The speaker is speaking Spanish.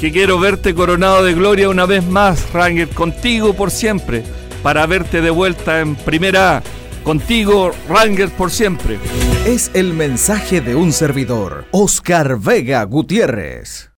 que quiero verte coronado de gloria una vez más, Ranger, contigo por siempre, para verte de vuelta en primera Contigo, Ranger, por siempre. Es el mensaje de un servidor, Oscar Vega Gutiérrez.